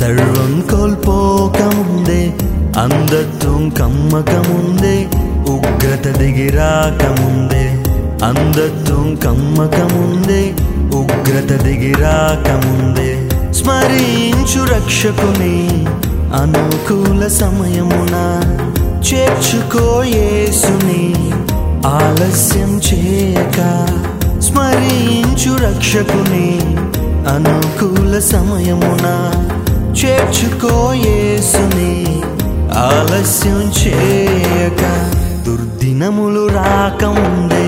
సర్వం కోల్పోకముందే అందత్వం కమ్మకముందే ఉగ్రత దిగిరాకముందే. అందత్వం కమ్మకముందే ఉగ్రత దిగిరాకముందే. స్మరించు రక్షకుని అనుకూల సమయమున చేర్చుకోయేసుని ఆలస్యం చేయక స్మరించు రక్షకుని అనుకూల సమయమున చేర్చుకోయేసుని ఆలస్యం చేయక దుర్దినములు రాకముందే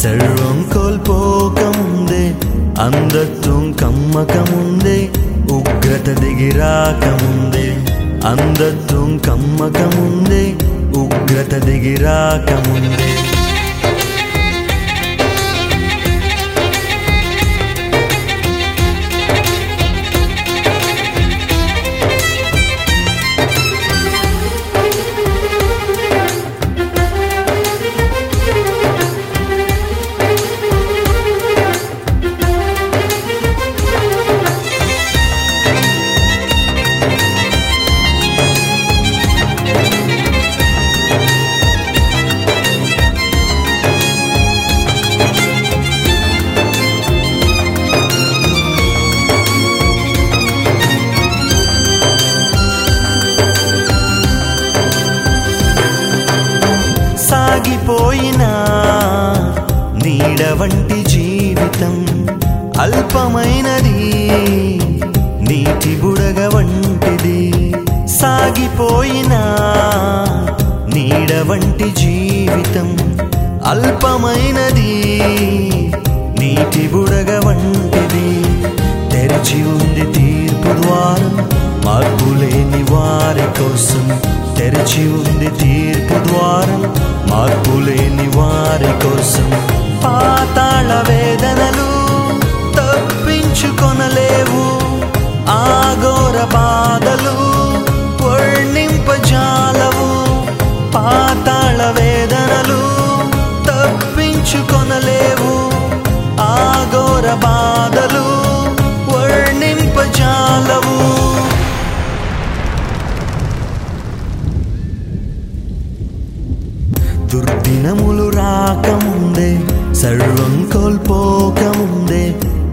సర్వం కోల్పోకముందే అందత్వం కమ్మకముందే ఉగ్రత దిగిరాకముందే అందత్వం కమ్మకముందే ఉగ్రత దిగిరాకముందే వంటి జీవితం అల్పమైనది. నీటి బుడగ వంటిది సాగిపోయినా నీడ వంటి జీవితం అల్పమైనది. నీటి బుడగ వంటిది తెరిచి ఉంది తీర్పు ద్వారం మార్పు లేని వారి కోసం తెరిచి ఉంది తీర్పు దుర్దినములు రాకముందే సర్వం కోల్పోకముందే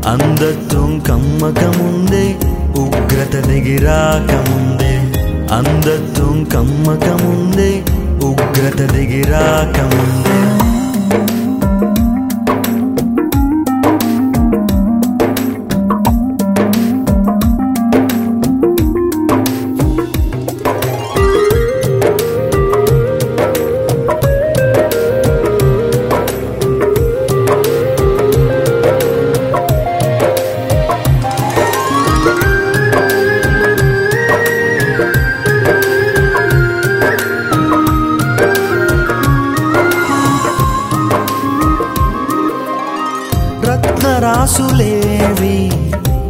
అందత్వం కమ్మకముందే ఉగ్రత దిగిరాకముందే అందత్వం కమ్మకముందే ఉగ్రత దిగిరాకముందే. రత్నరాసులేవి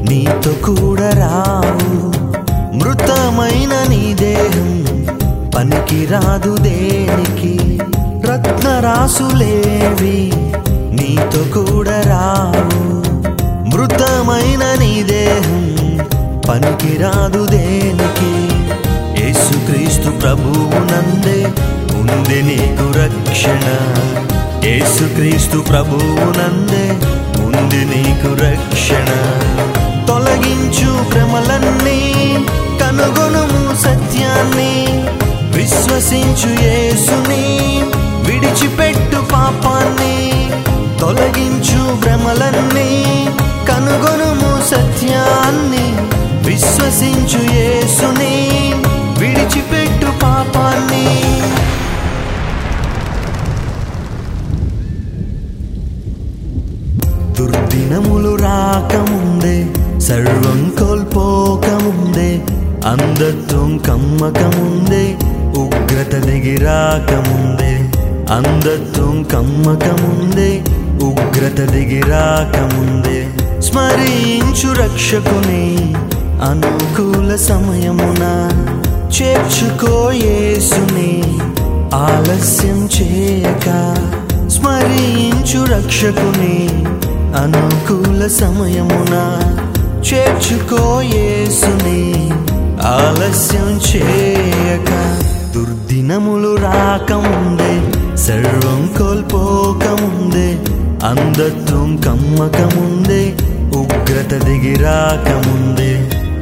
నీతో కూడా రావు. మృతమైన నీ దేహం పనికి రాదు దేనికి. రత్నరాసులేవి నీతో కూడా రావు. మృతమైన నీ దేహం పనికి రాదు దేనికి. యేసుక్రీస్తు ప్రభువునందే ఉంది నీకు రక్షణ. యేసుక్రీస్తు ప్రభువునందే నుండి నీకు రక్షణ. తొలగించు భ్రమలన్నీ కనుగొనుము సత్యాన్ని. విశ్వసించు యేసుని విడిచిపెట్టు పాపాన్ని. తొలగించు భ్రమలన్నీ దుర్దినములు రాకముందే సర్వం కోల్పోకముందే అందత్వం కమ్మకముందే ఉగ్రత దిగిరాకముందే అందత్వం కమ్మకముందే ఉగ్రత దిగిరాకముందే స్మరించు రక్షకుని అనుకూల సమయమున చేర్చుకోయేసుని ఆలస్యం చేయక స్మరించు రక్షకుని అనుకూల సమయమున చేర్చుకోయేసుని ఆలస్యం చేయక దుర్దినములు రాకముందే సర్వం కోల్పోకముందే అందత్వం కమ్మకముందే ఉగ్రత దిగి రాకముందే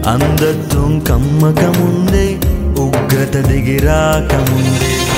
అందత్వం కమ్మకముందే ఉగ్రత దిగి రాకముందే.